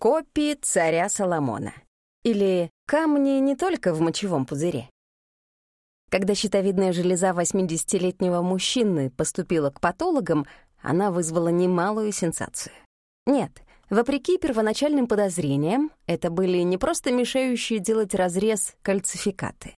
Копии царя Соломона. Или камни не только в мочевом пузыре. Когда щитовидная железа 80-летнего мужчины поступила к патологам, она вызвала немалую сенсацию. Нет, вопреки первоначальным подозрениям, это были не просто мешающие делать разрез кальцификаты.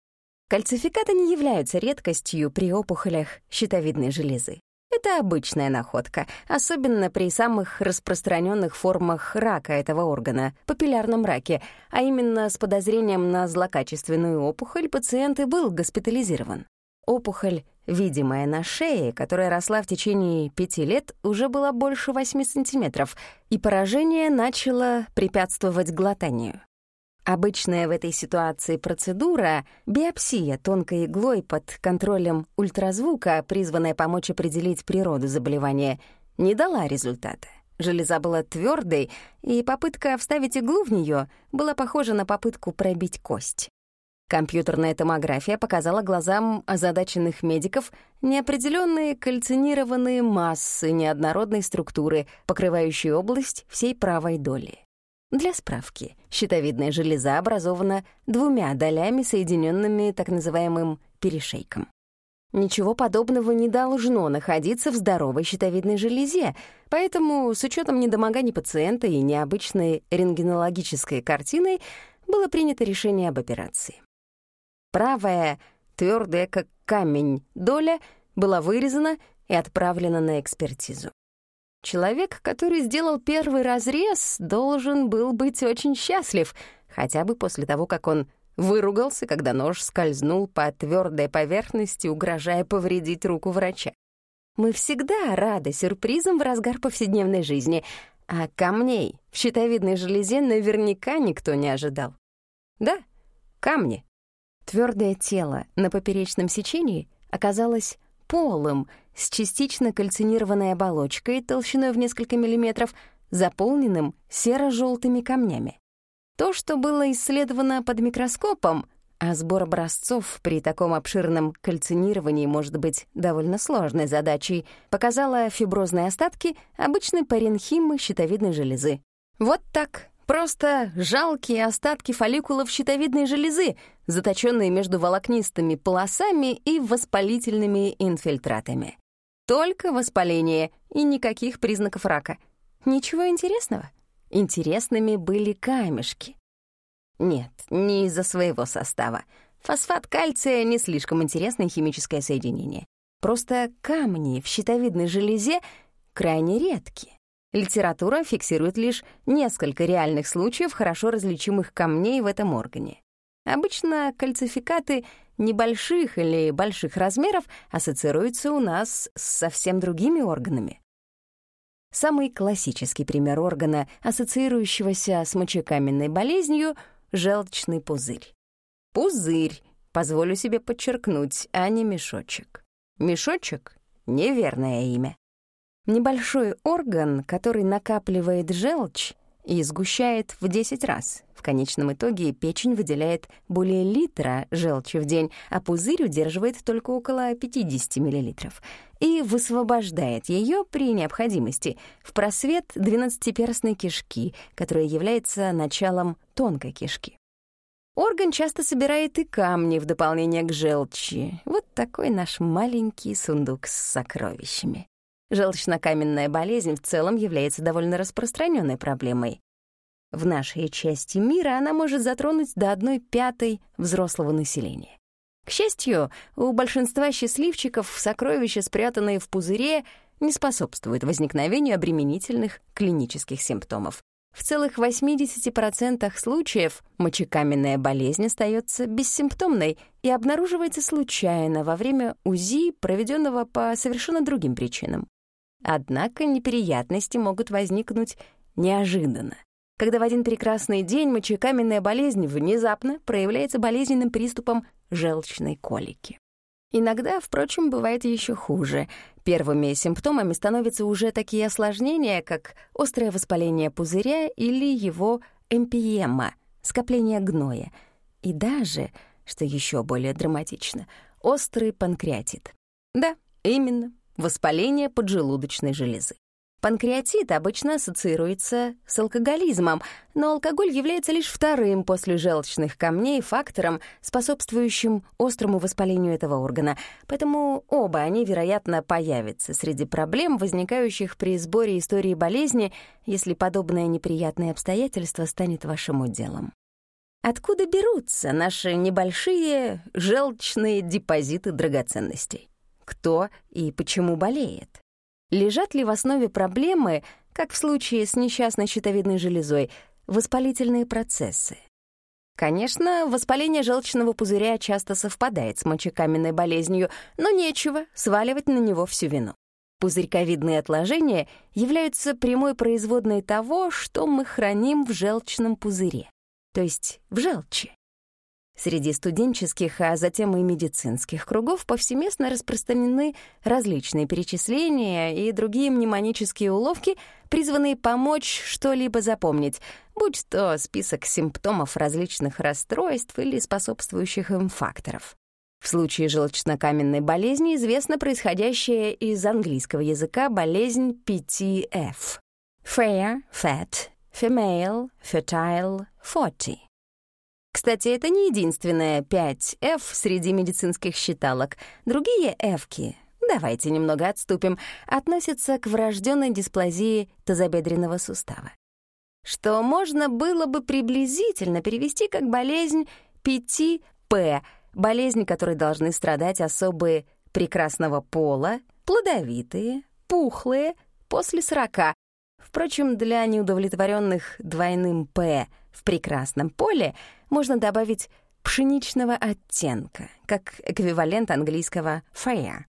Кальцификаты не являются редкостью при опухолях щитовидной железы. Это обычная находка, особенно при самых распространенных формах рака этого органа, папиллярном раке, а именно с подозрением на злокачественную опухоль пациент и был госпитализирован. Опухоль, видимая на шее, которая росла в течение пяти лет, уже была больше 8 сантиметров, и поражение начало препятствовать глотанию. Обычная в этой ситуации процедура — биопсия тонкой иглой под контролем ультразвука, призванная помочь определить природу заболевания, не дала результата. Железа была твердой, и попытка вставить иглу в нее была похожа на попытку пробить кость. Компьютерная томография показала глазам озадаченных медиков неопределенные кальцинированные массы неоднородной структуры, покрывающие область всей правой доли. Для справки, щитовидная железа образована двумя долями, соединенными так называемым перешейком. Ничего подобного не должно находиться в здоровой щитовидной железе, поэтому с учетом недомоганий пациента и необычной рентгенологической картиной было принято решение об операции. Правая, твердая как камень, доля была вырезана и отправлена на экспертизу. Человек, который сделал первый разрез, должен был быть очень счастлив, хотя бы после того, как он выругался, когда нож скользнул по твердой поверхности, угрожая повредить руку врача. Мы всегда рады сюрпризам в разгар повседневной жизни, а камней в щитовидной железе наверняка никто не ожидал. Да, камни. Твердое тело на поперечном сечении оказалось полым, с частично кальцинированной оболочкой толщиной в несколько миллиметров, заполненным серо-желтыми камнями. То, что было исследовано под микроскопом, а сбор образцов при таком обширном кальцинировании может быть довольно сложной задачей, показало фиброзные остатки обычной паренхимы щитовидной железы. Вот так, Просто жалкие остатки фолликулов щитовидной железы, заточенные между волокнистыми полосами и воспалительными инфильтратами. Только воспаление и никаких признаков рака. Ничего интересного. Интересными были камешки. Нет, не из-за своего состава. Фосфат кальция — не слишком интересное химическое соединение. Просто камни в щитовидной железе крайне редкие. Литература фиксирует лишь несколько реальных случаев хорошо различимых камней в этом органе. Обычно кальцификаты небольших или больших размеров ассоциируются у нас с совсем другими органами. Самый классический пример органа, ассоциирующегося с мочекаменной болезнью — желчный пузырь. Пузырь, позволю себе подчеркнуть, а не мешочек. Мешочек — неверное имя. Небольшой орган, который накапливает желчь и сгущает в 10 раз. В конечном итоге печень выделяет более литра желчи в день, а пузырь удерживает только около 50 мл и высвобождает ее при необходимости в просвет двенадцатиперстной кишки, которая является началом тонкой кишки. Орган часто собирает и камни в дополнение к желчи. Вот такой наш маленький сундук с сокровищами. Желчнокаменная болезнь в целом является довольно распространенной проблемой. В нашей части мира она может затронуть до одной пятой взрослого населения. К счастью, у большинства счастливчиков сокровища, спрятанные в пузыре, не способствуют возникновению обременительных клинических симптомов. В целых 80% случаев мочекаменная болезнь остается бессимптомной и обнаруживается случайно во время УЗИ, проведенного по совершенно другим причинам. Однако неприятности могут возникнуть неожиданно. Когда в один прекрасный день мочекаменная болезнь внезапно проявляется болезненным приступом желчной колики. Иногда, впрочем, бывает еще хуже. Первыми симптомами становятся уже такие осложнения, как острое воспаление пузыря или его эмпиема, скопление гноя, и даже, что еще более драматично, острый панкреатит. Да, именно, воспаление поджелудочной железы. Панкреатит обычно ассоциируется с алкоголизмом, но алкоголь является лишь вторым после желчных камней фактором, способствующим острому воспалению этого органа, поэтому оба они, вероятно, появятся среди проблем, возникающих при сборе истории болезни, если подобное неприятное обстоятельство станет вашим уделом. Откуда берутся наши небольшие желчные депозиты драгоценностей? Кто и почему болеет? Лежат ли в основе проблемы, как в случае с несчастной щитовидной железой, воспалительные процессы? Конечно, воспаление желчного пузыря часто совпадает с мочекаменной болезнью, но нечего сваливать на него всю вину. Пузырьковидные отложения являются прямой производной того, что мы храним в желчном пузыре, то есть в желчи. Среди студенческих, а затем и медицинских кругов повсеместно распространены различные перечисления и другие мнемонические уловки, призванные помочь что-либо запомнить, будь то список симптомов различных расстройств или способствующих им факторов. В случае желчнокаменной болезни известна происходящая из английского языка болезнь PTF — Fair, Fat, Female, Fertile, Forty. Кстати, это не единственное 5F среди медицинских считалок. Другие F-ки, давайте немного отступим, относятся к врожденной дисплазии тазобедренного сустава. Что можно было бы приблизительно перевести как болезнь 5P, болезнь, которой должны страдать особые прекрасного пола, плодовитые, пухлые, после 40. Впрочем, для неудовлетворенных двойным «П» в прекрасном поле — можно добавить пшеничного оттенка, как эквивалент английского fair.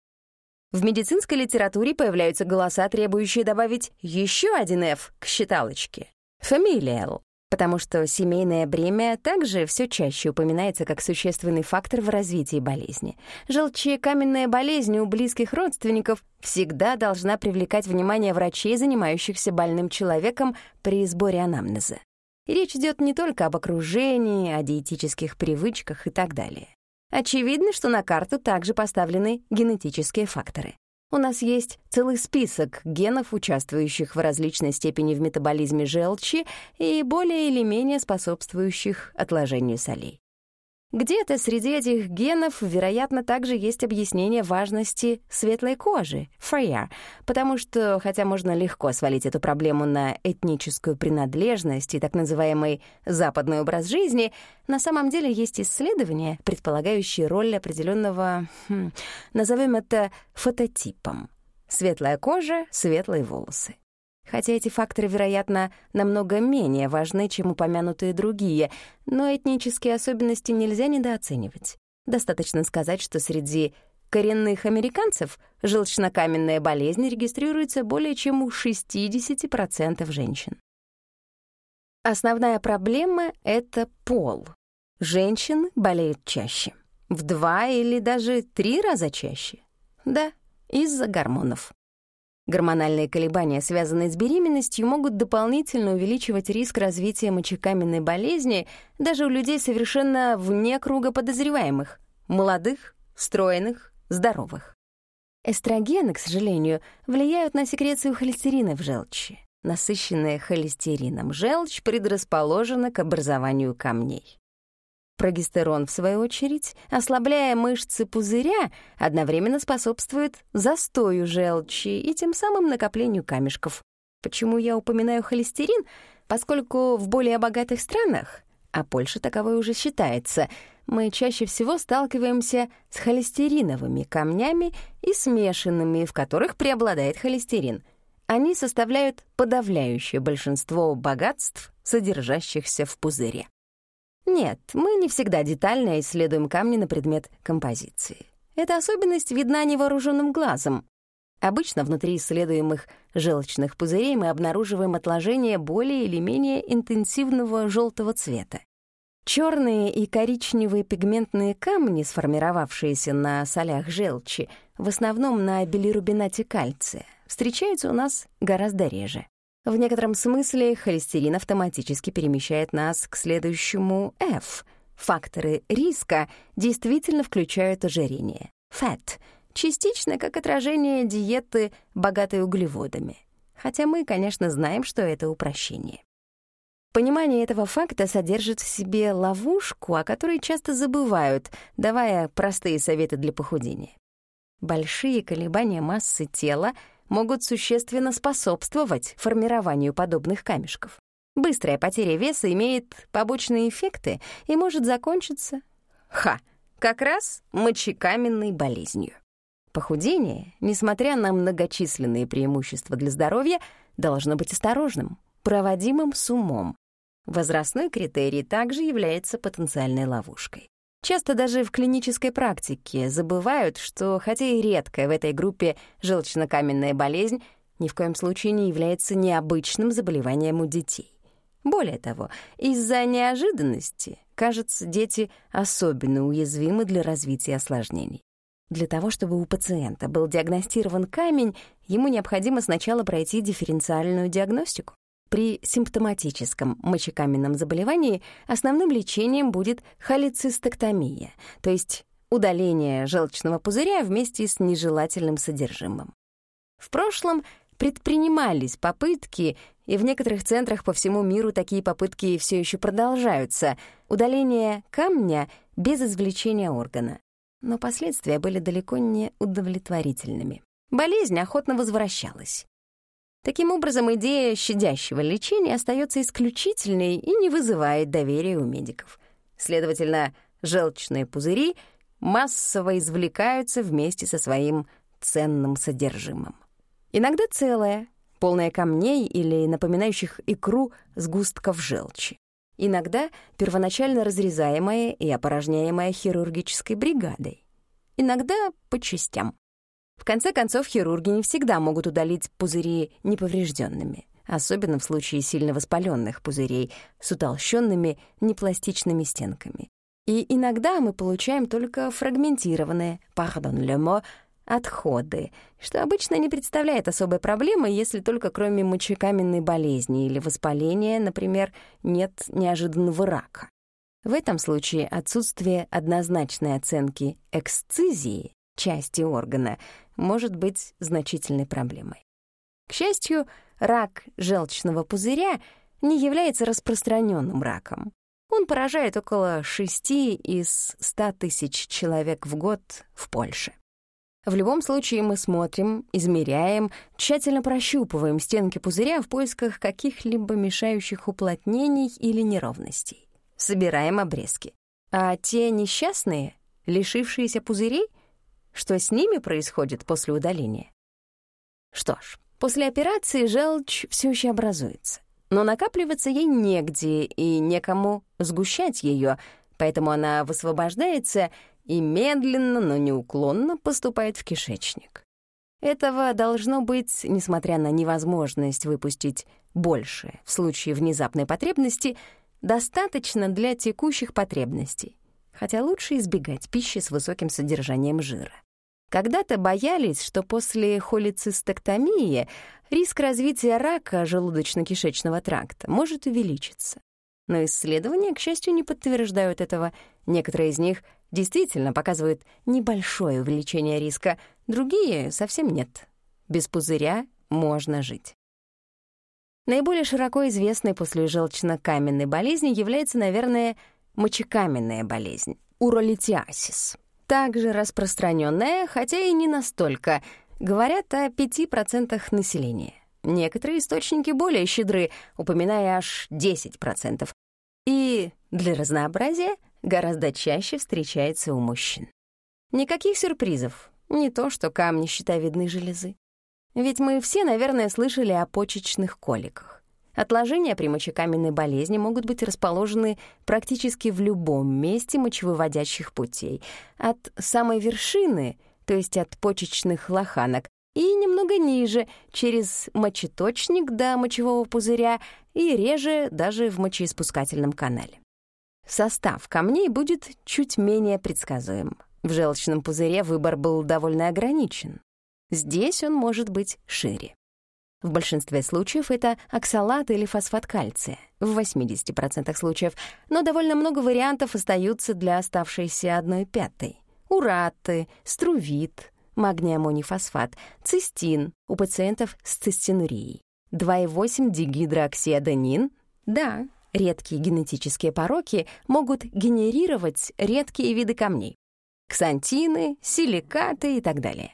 В медицинской литературе появляются голоса, требующие добавить еще один F к считалочке — familial, потому что семейное бремя также все чаще упоминается как существенный фактор в развитии болезни. Желчекаменная болезнь у близких родственников всегда должна привлекать внимание врачей, занимающихся больным человеком при сборе анамнеза. Речь идет не только об окружении, о диетических привычках и так далее. Очевидно, что на карту также поставлены генетические факторы. У нас есть целый список генов, участвующих в различной степени в метаболизме желчи и более или менее способствующих отложению солей. Где-то среди этих генов, вероятно, также есть объяснение важности светлой кожи, фрия, потому что, хотя можно легко свалить эту проблему на этническую принадлежность и так называемый западный образ жизни, на самом деле есть исследования, предполагающие роль определенного, хм, назовем это фототипом. Светлая кожа, светлые волосы хотя эти факторы, вероятно, намного менее важны, чем упомянутые другие, но этнические особенности нельзя недооценивать. Достаточно сказать, что среди коренных американцев желчнокаменная болезнь регистрируется более чем у 60% женщин. Основная проблема — это пол. Женщин болеют чаще. В два или даже три раза чаще. Да, из-за гормонов. Гормональные колебания, связанные с беременностью, могут дополнительно увеличивать риск развития мочекаменной болезни даже у людей совершенно вне круга подозреваемых — молодых, стройных, здоровых. Эстрогены, к сожалению, влияют на секрецию холестерина в желчи. Насыщенная холестерином желчь предрасположена к образованию камней. Прогестерон, в свою очередь, ослабляя мышцы пузыря, одновременно способствует застою желчи и тем самым накоплению камешков. Почему я упоминаю холестерин? Поскольку в более богатых странах, а Польша таковой уже считается, мы чаще всего сталкиваемся с холестериновыми камнями и смешанными, в которых преобладает холестерин. Они составляют подавляющее большинство богатств, содержащихся в пузыре. Нет, мы не всегда детально исследуем камни на предмет композиции. Эта особенность видна невооруженным глазом. Обычно внутри исследуемых желчных пузырей мы обнаруживаем отложения более или менее интенсивного желтого цвета. Черные и коричневые пигментные камни, сформировавшиеся на солях желчи, в основном на билирубинате кальция, встречаются у нас гораздо реже. В некотором смысле холестерин автоматически перемещает нас к следующему F. Факторы риска действительно включают ожирение. Fat — частично как отражение диеты, богатой углеводами. Хотя мы, конечно, знаем, что это упрощение. Понимание этого факта содержит в себе ловушку, о которой часто забывают, давая простые советы для похудения. Большие колебания массы тела могут существенно способствовать формированию подобных камешков. Быстрая потеря веса имеет побочные эффекты и может закончиться, ха, как раз мочекаменной болезнью. Похудение, несмотря на многочисленные преимущества для здоровья, должно быть осторожным, проводимым с умом. Возрастной критерий также является потенциальной ловушкой. Часто даже в клинической практике забывают, что, хотя и редкая в этой группе желчнокаменная болезнь, ни в коем случае не является необычным заболеванием у детей. Более того, из-за неожиданности, кажется, дети особенно уязвимы для развития осложнений. Для того, чтобы у пациента был диагностирован камень, ему необходимо сначала пройти дифференциальную диагностику. При симптоматическом мочекаменном заболевании основным лечением будет холецистектомия, то есть удаление желчного пузыря вместе с нежелательным содержимым. В прошлом предпринимались попытки, и в некоторых центрах по всему миру такие попытки все еще продолжаются, удаление камня без извлечения органа. Но последствия были далеко не удовлетворительными. Болезнь охотно возвращалась. Таким образом, идея щадящего лечения остается исключительной и не вызывает доверия у медиков. Следовательно, желчные пузыри массово извлекаются вместе со своим ценным содержимым. Иногда целая, полная камней или напоминающих икру сгустков желчи. Иногда первоначально разрезаемая и опорожняемая хирургической бригадой. Иногда по частям. В конце концов, хирурги не всегда могут удалить пузыри неповрежденными, особенно в случае сильно воспаленных пузырей с утолщенными непластичными стенками. И иногда мы получаем только фрагментированные, le mot, отходы, что обычно не представляет особой проблемы, если только кроме мочекаменной болезни или воспаления, например, нет неожиданного рака. В этом случае отсутствие однозначной оценки эксцизии, части органа, может быть значительной проблемой. К счастью, рак желчного пузыря не является распространенным раком. Он поражает около 6 из 100 тысяч человек в год в Польше. В любом случае мы смотрим, измеряем, тщательно прощупываем стенки пузыря в поисках каких-либо мешающих уплотнений или неровностей. Собираем обрезки. А те несчастные, лишившиеся пузырей, что с ними происходит после удаления? Что ж, после операции желчь все еще образуется, но накапливаться ей негде и некому сгущать ее, поэтому она высвобождается — и медленно, но неуклонно поступает в кишечник. Этого должно быть, несмотря на невозможность выпустить больше в случае внезапной потребности, достаточно для текущих потребностей, хотя лучше избегать пищи с высоким содержанием жира. Когда-то боялись, что после холецистектомии риск развития рака желудочно-кишечного тракта может увеличиться. Но исследования, к счастью, не подтверждают этого. Некоторые из них действительно показывают небольшое увеличение риска, другие — совсем нет. Без пузыря можно жить. Наиболее широко известной после желчно-каменной болезни является, наверное, мочекаменная болезнь — уролитиасис. Также распространенная, хотя и не настолько. Говорят о 5% населения. Некоторые источники более щедры, упоминая аж 10%. И для разнообразия гораздо чаще встречается у мужчин. Никаких сюрпризов, не то что камни щитовидной железы. Ведь мы все, наверное, слышали о почечных коликах. Отложения при мочекаменной болезни могут быть расположены практически в любом месте мочевыводящих путей, от самой вершины, то есть от почечных лоханок, и немного ниже, через мочеточник до мочевого пузыря и реже даже в мочеиспускательном канале. Состав камней будет чуть менее предсказуем. В желчном пузыре выбор был довольно ограничен. Здесь он может быть шире. В большинстве случаев это оксалат или фосфат кальция, в 80% случаев, но довольно много вариантов остаются для оставшейся одной пятой. Ураты, струвит, магний-аммоний-фосфат, цистин у пациентов с цистинурией. 2,8-дигидроксиаденин. Да, редкие генетические пороки могут генерировать редкие виды камней. Ксантины, силикаты и так далее.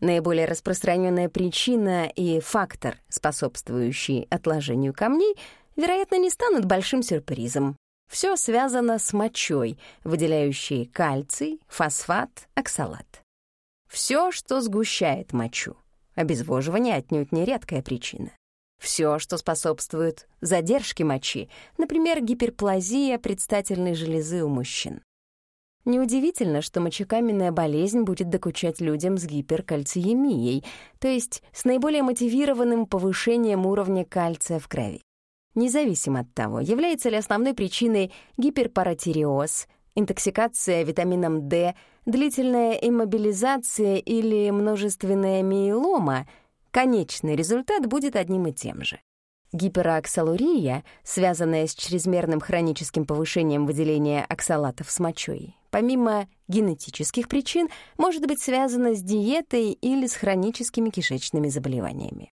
Наиболее распространенная причина и фактор, способствующий отложению камней, вероятно, не станут большим сюрпризом. Все связано с мочой, выделяющей кальций, фосфат, оксалат. Все, что сгущает мочу. Обезвоживание отнюдь не редкая причина. Все, что способствует задержке мочи, например, гиперплазия предстательной железы у мужчин. Неудивительно, что мочекаменная болезнь будет докучать людям с гиперкальциемией, то есть с наиболее мотивированным повышением уровня кальция в крови. Независимо от того, является ли основной причиной гиперпаратиреоз, интоксикация витамином D, длительная иммобилизация или множественная миелома, конечный результат будет одним и тем же. Гипероксалурия, связанная с чрезмерным хроническим повышением выделения оксалатов с мочой, помимо генетических причин, может быть связана с диетой или с хроническими кишечными заболеваниями.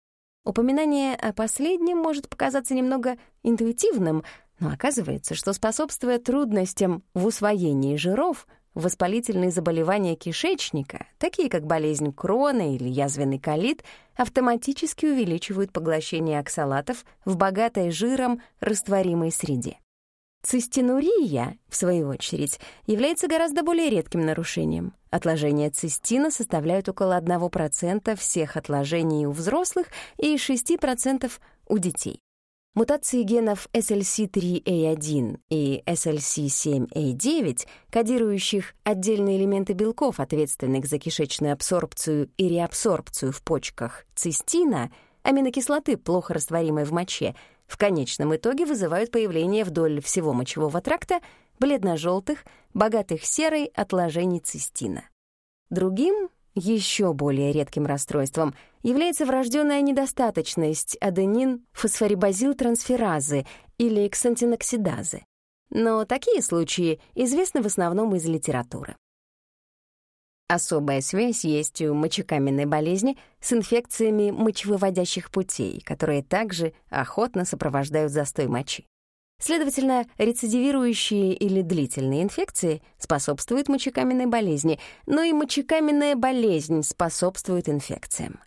Упоминание о последнем может показаться немного интуитивным, но оказывается, что способствуя трудностям в усвоении жиров, воспалительные заболевания кишечника, такие как болезнь Крона или язвенный колит, автоматически увеличивают поглощение оксалатов в богатой жиром растворимой среде. Цистинурия, в свою очередь, является гораздо более редким нарушением. Отложения цистина составляют около 1% всех отложений у взрослых и 6% у детей. Мутации генов SLC3A1 и SLC7A9, кодирующих отдельные элементы белков, ответственных за кишечную абсорбцию и реабсорбцию в почках цистина, аминокислоты, плохо растворимой в моче, в конечном итоге вызывают появление вдоль всего мочевого тракта бледно-желтых, богатых серой отложений цистина. Другим еще более редким расстройством является врожденная недостаточность аденин-фосфорибазилтрансферазы или ксантиноксидазы. Но такие случаи известны в основном из литературы. Особая связь есть у мочекаменной болезни с инфекциями мочевыводящих путей, которые также охотно сопровождают застой мочи. Следовательно, рецидивирующие или длительные инфекции способствуют мочекаменной болезни, но и мочекаменная болезнь способствует инфекциям.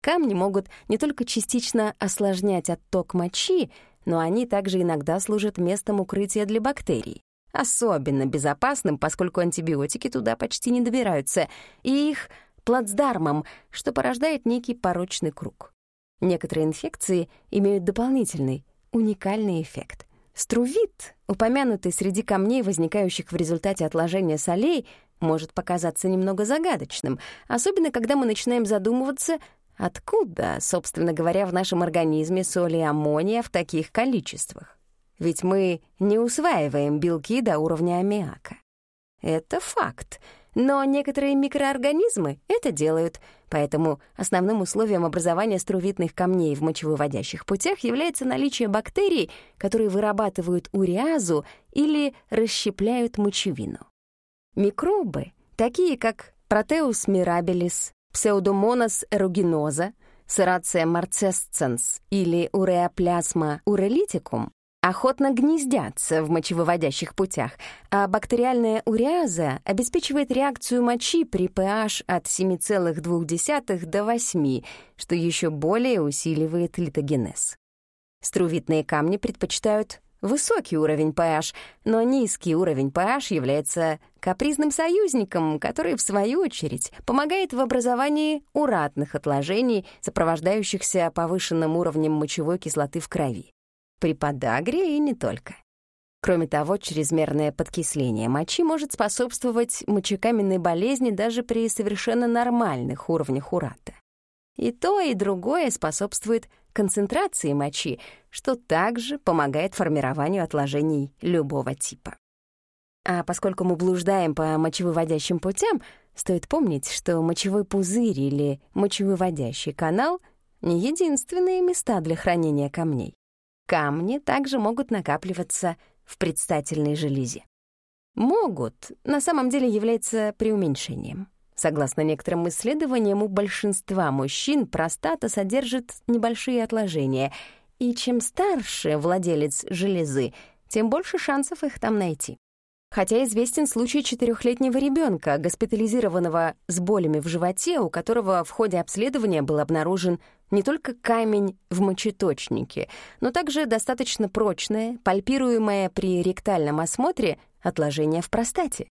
Камни могут не только частично осложнять отток мочи, но они также иногда служат местом укрытия для бактерий. Особенно безопасным, поскольку антибиотики туда почти не добираются, и их плацдармом, что порождает некий порочный круг. Некоторые инфекции имеют дополнительный, уникальный эффект. Струвит, упомянутый среди камней, возникающих в результате отложения солей, может показаться немного загадочным, особенно когда мы начинаем задумываться, откуда, собственно говоря, в нашем организме соли и аммония в таких количествах. Ведь мы не усваиваем белки до уровня аммиака. Это факт — но некоторые микроорганизмы это делают, поэтому основным условием образования струвитных камней в мочевыводящих путях является наличие бактерий, которые вырабатывают уреазу или расщепляют мочевину. Микробы, такие как Proteus mirabilis, Pseudomonas aeruginosa, Serratia marcescens или Ureaplasma ureliticum, охотно гнездятся в мочевыводящих путях, а бактериальная уреаза обеспечивает реакцию мочи при pH от 7,2 до 8, что еще более усиливает литогенез. Струвитные камни предпочитают высокий уровень pH, но низкий уровень pH является капризным союзником, который, в свою очередь, помогает в образовании уратных отложений, сопровождающихся повышенным уровнем мочевой кислоты в крови при подагре и не только. Кроме того, чрезмерное подкисление мочи может способствовать мочекаменной болезни даже при совершенно нормальных уровнях урата. И то, и другое способствует концентрации мочи, что также помогает формированию отложений любого типа. А поскольку мы блуждаем по мочевыводящим путям, стоит помнить, что мочевой пузырь или мочевыводящий канал — не единственные места для хранения камней. Камни также могут накапливаться в предстательной железе. Могут на самом деле является преуменьшением. Согласно некоторым исследованиям, у большинства мужчин простата содержит небольшие отложения, и чем старше владелец железы, тем больше шансов их там найти. Хотя известен случай четырехлетнего ребенка, госпитализированного с болями в животе, у которого в ходе обследования был обнаружен не только камень в мочеточнике, но также достаточно прочное, пальпируемое при ректальном осмотре отложение в простате.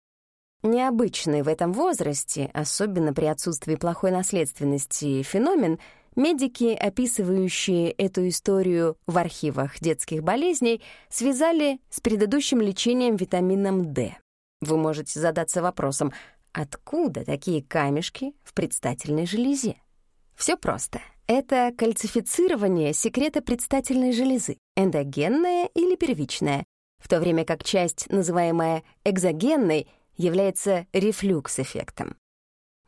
Необычный в этом возрасте, особенно при отсутствии плохой наследственности, феномен — Медики, описывающие эту историю в архивах детских болезней, связали с предыдущим лечением витамином D. Вы можете задаться вопросом, откуда такие камешки в предстательной железе? Все просто. Это кальцифицирование секрета предстательной железы, эндогенное или первичное, в то время как часть, называемая экзогенной, является рефлюкс-эффектом.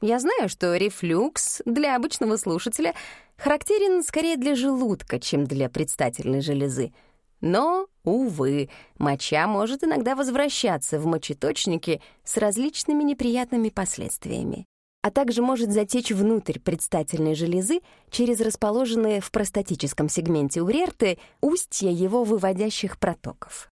Я знаю, что рефлюкс для обычного слушателя характерен скорее для желудка, чем для предстательной железы. Но, увы, моча может иногда возвращаться в мочеточники с различными неприятными последствиями, а также может затечь внутрь предстательной железы через расположенные в простатическом сегменте урерты устья его выводящих протоков.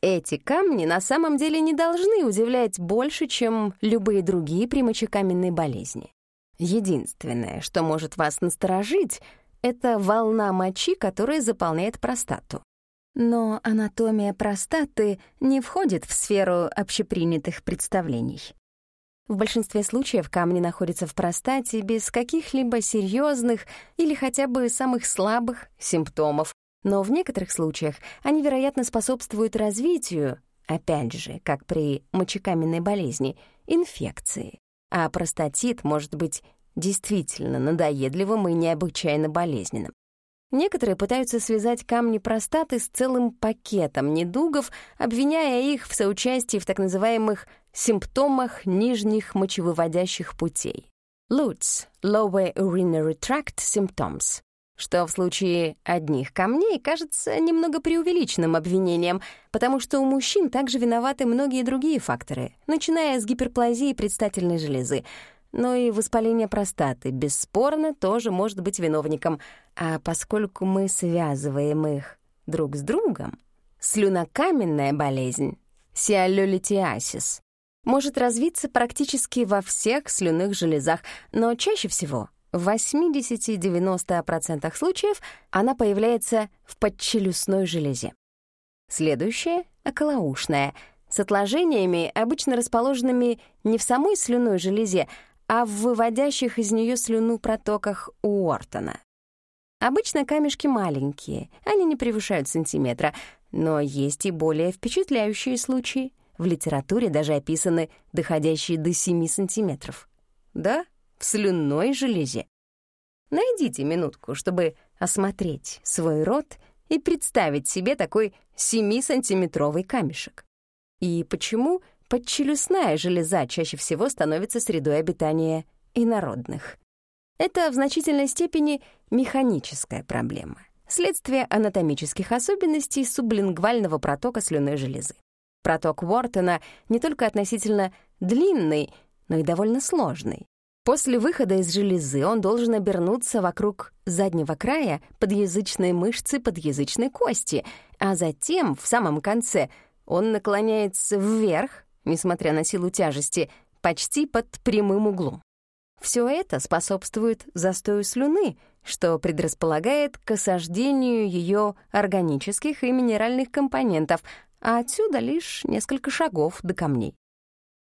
Эти камни на самом деле не должны удивлять больше, чем любые другие при мочекаменной болезни. Единственное, что может вас насторожить, это волна мочи, которая заполняет простату. Но анатомия простаты не входит в сферу общепринятых представлений. В большинстве случаев камни находятся в простате без каких-либо серьезных или хотя бы самых слабых симптомов, но в некоторых случаях они, вероятно, способствуют развитию, опять же, как при мочекаменной болезни, инфекции. А простатит может быть действительно надоедливым и необычайно болезненным. Некоторые пытаются связать камни простаты с целым пакетом недугов, обвиняя их в соучастии в так называемых симптомах нижних мочевыводящих путей. LUTS — Lower Urinary Tract Symptoms что в случае одних камней кажется немного преувеличенным обвинением, потому что у мужчин также виноваты многие другие факторы, начиная с гиперплазии предстательной железы. Но и воспаление простаты, бесспорно, тоже может быть виновником. А поскольку мы связываем их друг с другом, слюнокаменная болезнь, сиалолитиасис, может развиться практически во всех слюнных железах, но чаще всего — в 80-90% случаев она появляется в подчелюстной железе. Следующее — околоушная, с отложениями, обычно расположенными не в самой слюной железе, а в выводящих из нее слюну протоках Уортона. Обычно камешки маленькие, они не превышают сантиметра, но есть и более впечатляющие случаи. В литературе даже описаны доходящие до 7 сантиметров. Да, в слюнной железе. Найдите минутку, чтобы осмотреть свой рот и представить себе такой 7-сантиметровый камешек. И почему подчелюстная железа чаще всего становится средой обитания инородных? Это в значительной степени механическая проблема, следствие анатомических особенностей сублингвального протока слюнной железы. Проток Уортона не только относительно длинный, но и довольно сложный. После выхода из железы он должен обернуться вокруг заднего края подъязычной мышцы подъязычной кости, а затем, в самом конце, он наклоняется вверх, несмотря на силу тяжести, почти под прямым углом. Все это способствует застою слюны, что предрасполагает к осаждению ее органических и минеральных компонентов, а отсюда лишь несколько шагов до камней.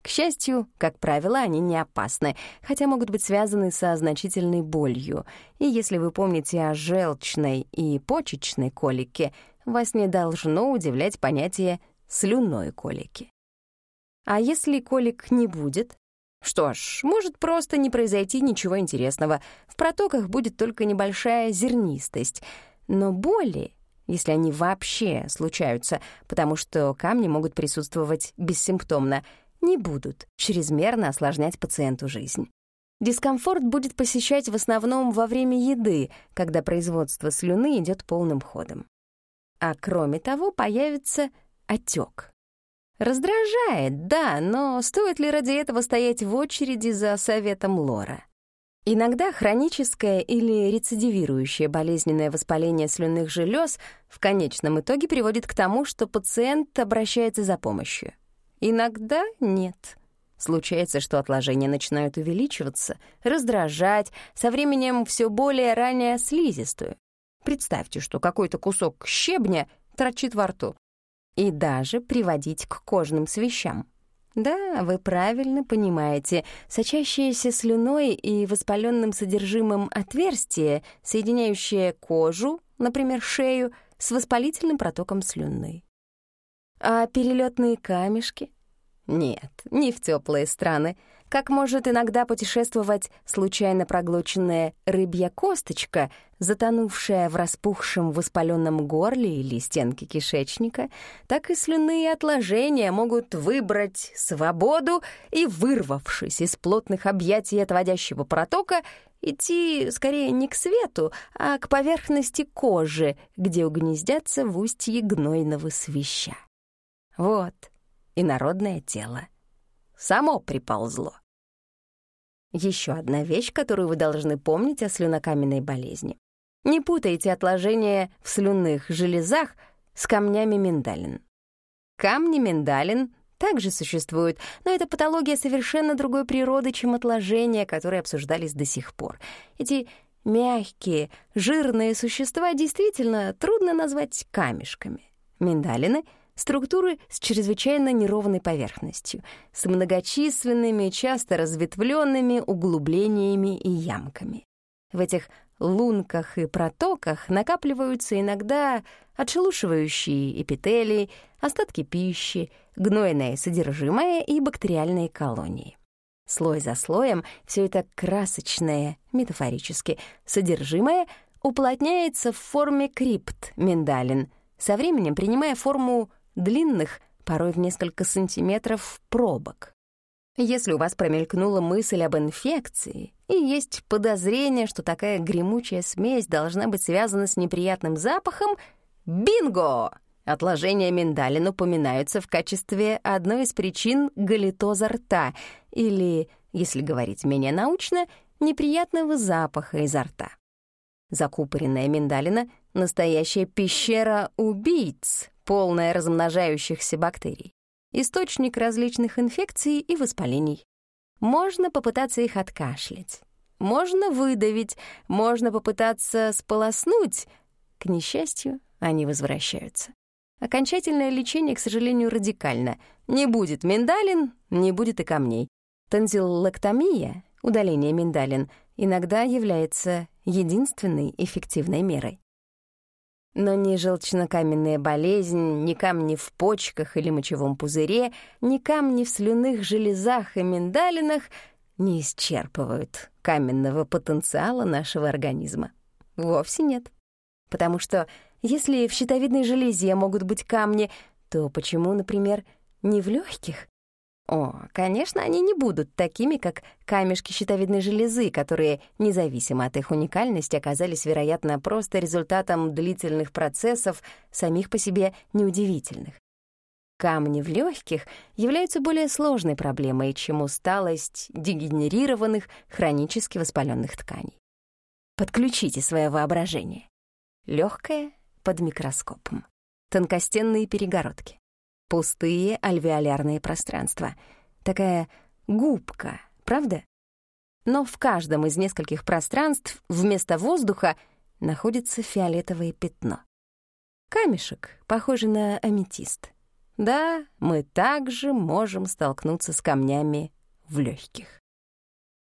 К счастью, как правило, они не опасны, хотя могут быть связаны со значительной болью. И если вы помните о желчной и почечной колике, вас не должно удивлять понятие слюной колики. А если колик не будет? Что ж, может просто не произойти ничего интересного. В протоках будет только небольшая зернистость. Но боли, если они вообще случаются, потому что камни могут присутствовать бессимптомно — не будут чрезмерно осложнять пациенту жизнь. Дискомфорт будет посещать в основном во время еды, когда производство слюны идет полным ходом. А кроме того, появится отек. Раздражает, да, но стоит ли ради этого стоять в очереди за советом Лора? Иногда хроническое или рецидивирующее болезненное воспаление слюнных желез в конечном итоге приводит к тому, что пациент обращается за помощью. Иногда нет. Случается, что отложения начинают увеличиваться, раздражать, со временем все более ранее слизистую. Представьте, что какой-то кусок щебня торчит во рту. И даже приводить к кожным свещам. Да, вы правильно понимаете. Сочащееся слюной и воспаленным содержимым отверстие, соединяющее кожу, например, шею, с воспалительным протоком слюны. А перелетные камешки? Нет, не в теплые страны. Как может иногда путешествовать случайно проглоченная рыбья косточка, затонувшая в распухшем воспаленном горле или стенке кишечника, так и слюнные отложения могут выбрать свободу и, вырвавшись из плотных объятий отводящего протока, идти скорее не к свету, а к поверхности кожи, где угнездятся в устье гнойного свища. Вот — и народное тело. Само приползло. Еще одна вещь, которую вы должны помнить о слюнокаменной болезни. Не путайте отложения в слюнных железах с камнями миндалин. Камни миндалин также существуют, но это патология совершенно другой природы, чем отложения, которые обсуждались до сих пор. Эти мягкие, жирные существа действительно трудно назвать камешками. Миндалины — Структуры с чрезвычайно неровной поверхностью, с многочисленными, часто разветвленными углублениями и ямками. В этих лунках и протоках накапливаются иногда отшелушивающие эпителии, остатки пищи, гнойное содержимое и бактериальные колонии. Слой за слоем все это красочное, метафорически, содержимое уплотняется в форме крипт миндалин, со временем принимая форму длинных, порой в несколько сантиметров, пробок. Если у вас промелькнула мысль об инфекции и есть подозрение, что такая гремучая смесь должна быть связана с неприятным запахом, бинго! Отложения миндалин упоминаются в качестве одной из причин галитоза рта или, если говорить менее научно, неприятного запаха изо рта. Закупоренная миндалина — настоящая пещера убийц, полная размножающихся бактерий, источник различных инфекций и воспалений. Можно попытаться их откашлять, можно выдавить, можно попытаться сполоснуть. К несчастью, они возвращаются. Окончательное лечение, к сожалению, радикально. Не будет миндалин, не будет и камней. Тонзиллэктомия, удаление миндалин, иногда является единственной эффективной мерой. Но ни желчнокаменная болезнь, ни камни в почках или мочевом пузыре, ни камни в слюных железах и миндалинах не исчерпывают каменного потенциала нашего организма. Вовсе нет. Потому что если в щитовидной железе могут быть камни, то почему, например, не в легких? О, конечно, они не будут такими, как камешки щитовидной железы, которые, независимо от их уникальности, оказались, вероятно, просто результатом длительных процессов, самих по себе неудивительных. Камни в легких являются более сложной проблемой, чем усталость дегенерированных, хронически воспаленных тканей. Подключите свое воображение. Легкое под микроскопом. Тонкостенные перегородки пустые альвеолярные пространства. Такая губка, правда? Но в каждом из нескольких пространств вместо воздуха находится фиолетовое пятно. Камешек, похожий на аметист. Да, мы также можем столкнуться с камнями в легких.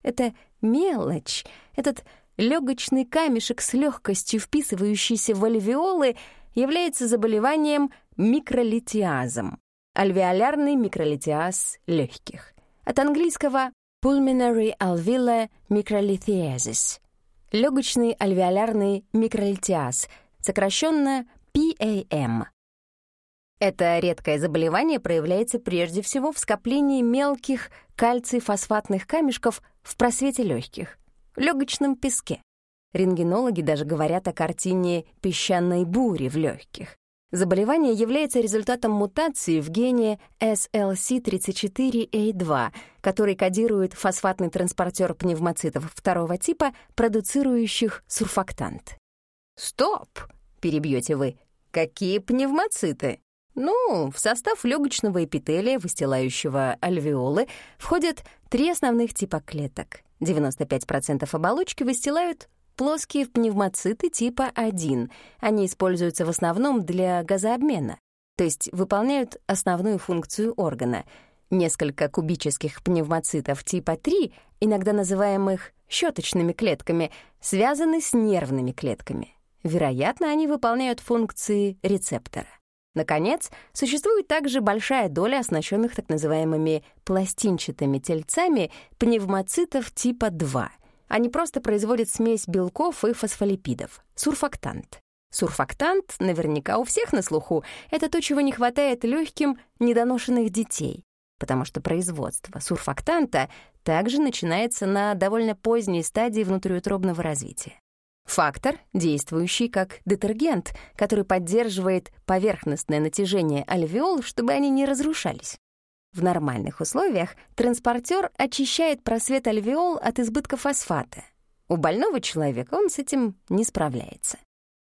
Это мелочь, этот легочный камешек с легкостью вписывающийся в альвеолы является заболеванием микролитиазом, альвеолярный микролитиаз легких. От английского pulmonary alveolar microlithiasis, легочный альвеолярный микролитиаз, сокращенно PAM. Это редкое заболевание проявляется прежде всего в скоплении мелких кальций-фосфатных камешков в просвете легких, легочном песке. Рентгенологи даже говорят о картине песчаной бури в легких. Заболевание является результатом мутации в гене SLC34A2, который кодирует фосфатный транспортер пневмоцитов второго типа, продуцирующих сурфактант. «Стоп!» — перебьете вы. «Какие пневмоциты?» Ну, в состав легочного эпителия, выстилающего альвеолы, входят три основных типа клеток. 95% оболочки выстилают Плоские пневмоциты типа 1. Они используются в основном для газообмена, то есть выполняют основную функцию органа. Несколько кубических пневмоцитов типа 3, иногда называемых щеточными клетками, связаны с нервными клетками. Вероятно, они выполняют функции рецептора. Наконец, существует также большая доля оснащенных так называемыми пластинчатыми тельцами пневмоцитов типа 2 — они просто производят смесь белков и фосфолипидов — сурфактант. Сурфактант наверняка у всех на слуху. Это то, чего не хватает легким недоношенных детей, потому что производство сурфактанта также начинается на довольно поздней стадии внутриутробного развития. Фактор, действующий как детергент, который поддерживает поверхностное натяжение альвеол, чтобы они не разрушались. В нормальных условиях транспортер очищает просвет альвеол от избытка фосфата. У больного человека он с этим не справляется.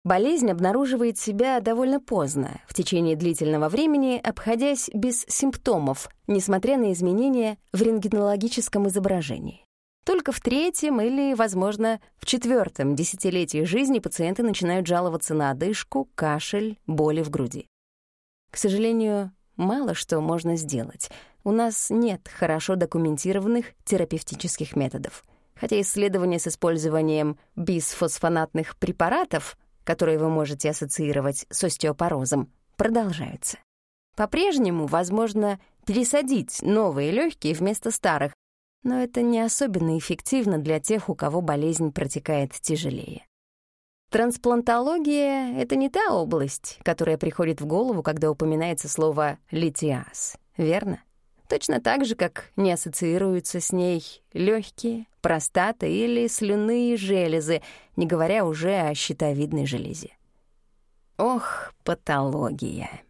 Болезнь обнаруживает себя довольно поздно, в течение длительного времени обходясь без симптомов, несмотря на изменения в рентгенологическом изображении. Только в третьем или, возможно, в четвертом десятилетии жизни пациенты начинают жаловаться на одышку, кашель, боли в груди. К сожалению, мало что можно сделать. У нас нет хорошо документированных терапевтических методов. Хотя исследования с использованием бисфосфонатных препаратов, которые вы можете ассоциировать с остеопорозом, продолжаются. По-прежнему возможно пересадить новые легкие вместо старых, но это не особенно эффективно для тех, у кого болезнь протекает тяжелее. Трансплантология — это не та область, которая приходит в голову, когда упоминается слово «литиаз», верно? Точно так же, как не ассоциируются с ней легкие, простата или слюнные железы, не говоря уже о щитовидной железе. Ох, патология!